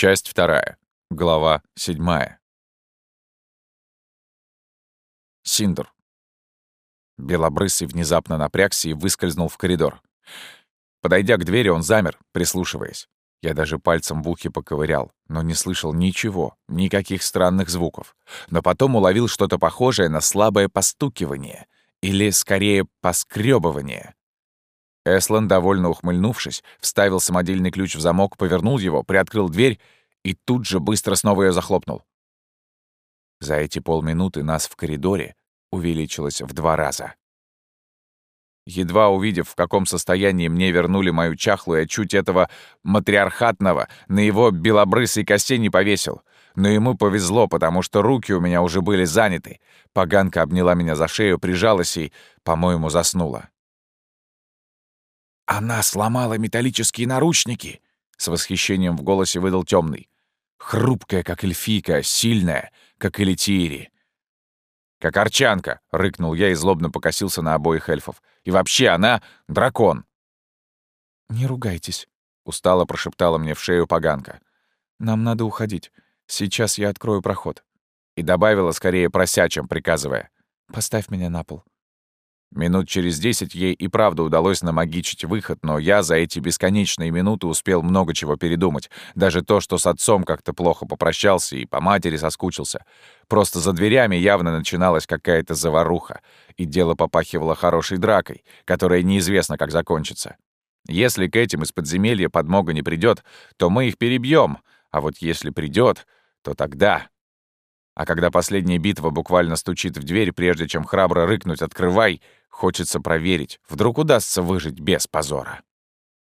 Часть вторая. Глава седьмая. Синдр. Белобрысый внезапно напрягся и выскользнул в коридор. Подойдя к двери, он замер, прислушиваясь. Я даже пальцем в ухе поковырял, но не слышал ничего, никаких странных звуков. Но потом уловил что-то похожее на слабое постукивание, или, скорее, поскребывание. Эслан, довольно ухмыльнувшись, вставил самодельный ключ в замок, повернул его, приоткрыл дверь и тут же быстро снова ее захлопнул. За эти полминуты нас в коридоре увеличилось в два раза. Едва увидев, в каком состоянии мне вернули мою чахлую, я чуть этого матриархатного на его белобрысой косте не повесил. Но ему повезло, потому что руки у меня уже были заняты. Поганка обняла меня за шею, прижалась и, по-моему, заснула. «Она сломала металлические наручники!» — с восхищением в голосе выдал темный. «Хрупкая, как эльфийка, сильная, как элитири». «Как арчанка!» — рыкнул я и злобно покосился на обоих эльфов. «И вообще она — дракон!» «Не ругайтесь», — устало прошептала мне в шею поганка. «Нам надо уходить. Сейчас я открою проход». И добавила скорее прося, чем приказывая. «Поставь меня на пол». Минут через десять ей и правда удалось намагичить выход, но я за эти бесконечные минуты успел много чего передумать. Даже то, что с отцом как-то плохо попрощался и по матери соскучился. Просто за дверями явно начиналась какая-то заваруха, и дело попахивало хорошей дракой, которая неизвестно, как закончится. Если к этим из подземелья подмога не придет, то мы их перебьем, а вот если придет, то тогда... А когда последняя битва буквально стучит в дверь, прежде чем храбро рыкнуть «открывай», хочется проверить, вдруг удастся выжить без позора.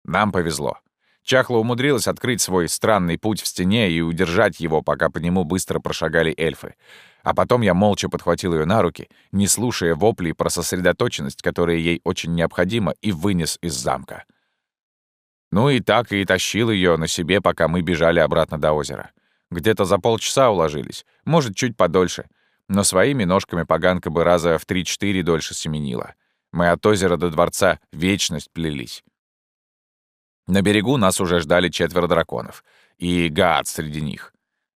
Нам повезло. Чахла умудрилась открыть свой странный путь в стене и удержать его, пока по нему быстро прошагали эльфы. А потом я молча подхватил ее на руки, не слушая воплей про сосредоточенность, которая ей очень необходима, и вынес из замка. Ну и так и тащил ее на себе, пока мы бежали обратно до озера. Где-то за полчаса уложились, может, чуть подольше. Но своими ножками поганка бы раза в 3-4 дольше семенила. Мы от озера до дворца вечность плелись. На берегу нас уже ждали четверо драконов. И гад среди них.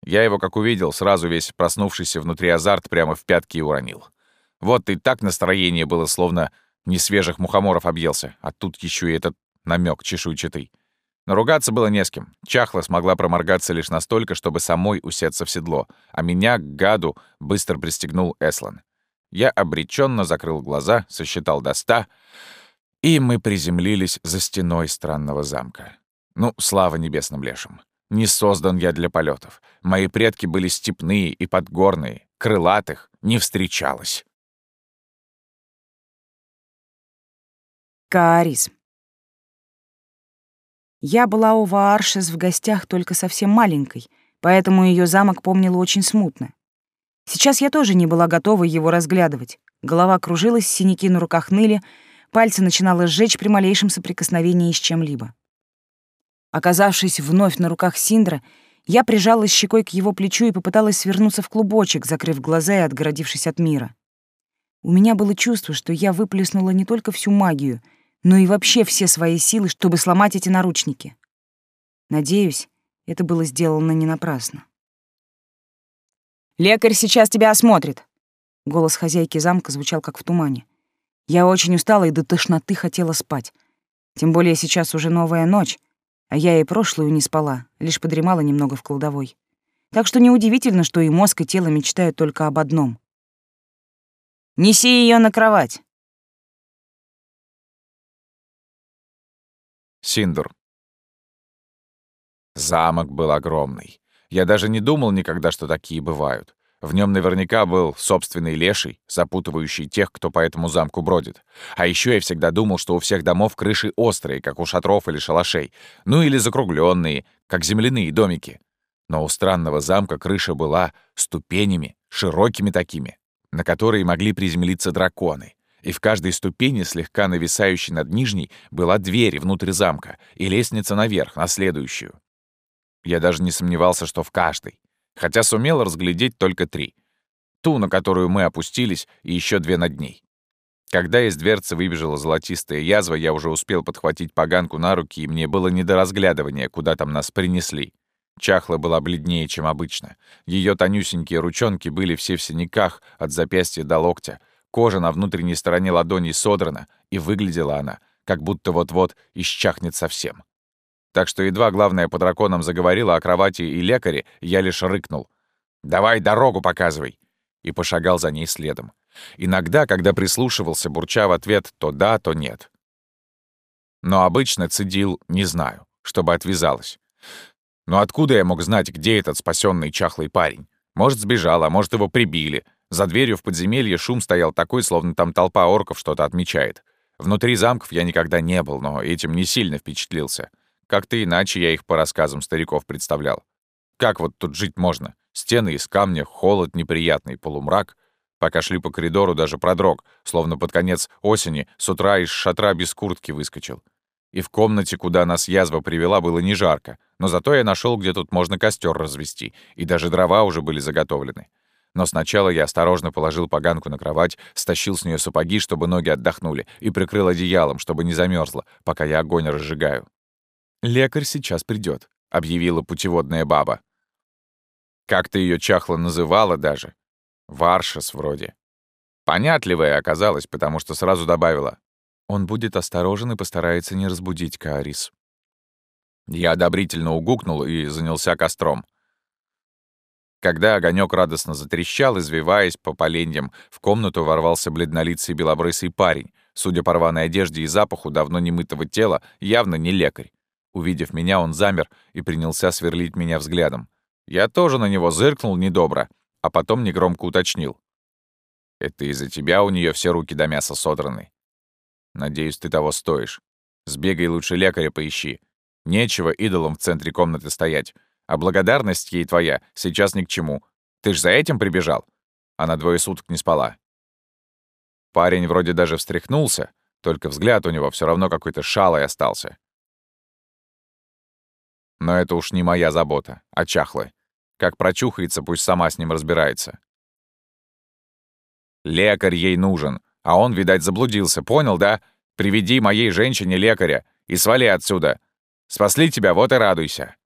Я его, как увидел, сразу весь проснувшийся внутри азарт прямо в пятки и уронил. Вот и так настроение было, словно не свежих мухоморов объелся, а тут еще и этот намек чешуйчатый. Но ругаться было не с кем. Чахла смогла проморгаться лишь настолько, чтобы самой усеться в седло, а меня, к гаду, быстро пристегнул Эслан. Я обреченно закрыл глаза, сосчитал до ста, и мы приземлились за стеной странного замка. Ну, слава небесным лешим. Не создан я для полетов. Мои предки были степные и подгорные, крылатых не встречалось. Каарис. Я была у Вааршес в гостях только совсем маленькой, поэтому ее замок помнила очень смутно. Сейчас я тоже не была готова его разглядывать. Голова кружилась, синяки на руках ныли, пальцы начинало сжечь при малейшем соприкосновении с чем-либо. Оказавшись вновь на руках Синдра, я прижалась щекой к его плечу и попыталась свернуться в клубочек, закрыв глаза и отгородившись от мира. У меня было чувство, что я выплеснула не только всю магию — но и вообще все свои силы, чтобы сломать эти наручники. Надеюсь, это было сделано не напрасно. «Лекарь сейчас тебя осмотрит!» Голос хозяйки замка звучал как в тумане. Я очень устала и до тошноты хотела спать. Тем более сейчас уже новая ночь, а я и прошлую не спала, лишь подремала немного в кладовой. Так что неудивительно, что и мозг, и тело мечтают только об одном. «Неси ее на кровать!» Синдур. Замок был огромный. Я даже не думал никогда, что такие бывают. В нем наверняка был собственный леший, запутывающий тех, кто по этому замку бродит. А еще я всегда думал, что у всех домов крыши острые, как у шатров или шалашей, ну или закругленные, как земляные домики. Но у странного замка крыша была ступенями, широкими такими, на которые могли приземлиться драконы и в каждой ступени, слегка нависающей над нижней, была дверь внутрь замка и лестница наверх, на следующую. Я даже не сомневался, что в каждой, хотя сумел разглядеть только три. Ту, на которую мы опустились, и еще две над ней. Когда из дверцы выбежала золотистая язва, я уже успел подхватить поганку на руки, и мне было не до разглядывания, куда там нас принесли. Чахла была бледнее, чем обычно. Ее тонюсенькие ручонки были все в синяках от запястья до локтя. Кожа на внутренней стороне ладони содрана, и выглядела она, как будто вот-вот исчахнет совсем. Так что едва главное по драконам заговорила о кровати и лекаре, я лишь рыкнул. «Давай дорогу показывай!» и пошагал за ней следом. Иногда, когда прислушивался, бурча в ответ то да, то нет. Но обычно цедил «не знаю», чтобы отвязалась. Но откуда я мог знать, где этот спасенный чахлый парень? Может, сбежал, а может, его прибили. За дверью в подземелье шум стоял такой, словно там толпа орков что-то отмечает. Внутри замков я никогда не был, но этим не сильно впечатлился. Как-то иначе я их по рассказам стариков представлял. Как вот тут жить можно? Стены из камня, холод неприятный, полумрак. Пока шли по коридору, даже продрог, словно под конец осени с утра из шатра без куртки выскочил. И в комнате, куда нас язва привела, было не жарко, но зато я нашел, где тут можно костер развести, и даже дрова уже были заготовлены. Но сначала я осторожно положил поганку на кровать, стащил с нее сапоги, чтобы ноги отдохнули, и прикрыл одеялом, чтобы не замерзло, пока я огонь разжигаю. «Лекарь сейчас придет, объявила путеводная баба. Как ты ее чахло называла даже? Варшес вроде. Понятливая оказалась, потому что сразу добавила. Он будет осторожен и постарается не разбудить Каарис. Я одобрительно угукнул и занялся костром. Когда огонек радостно затрещал, извиваясь по поленьям, в комнату ворвался бледнолицый белобрысый парень, судя по рваной одежде и запаху давно немытого тела, явно не лекарь. Увидев меня, он замер и принялся сверлить меня взглядом. Я тоже на него зыркнул недобро, а потом негромко уточнил. «Это из-за тебя у нее все руки до мяса содраны. Надеюсь, ты того стоишь. Сбегай лучше лекаря поищи. Нечего идолом в центре комнаты стоять. А благодарность ей твоя сейчас ни к чему. Ты ж за этим прибежал?» Она двое суток не спала. Парень вроде даже встряхнулся, только взгляд у него все равно какой-то шалый остался. Но это уж не моя забота, а чахлы. Как прочухается, пусть сама с ним разбирается. Лекарь ей нужен, а он, видать, заблудился, понял, да? Приведи моей женщине лекаря и свали отсюда. Спасли тебя, вот и радуйся.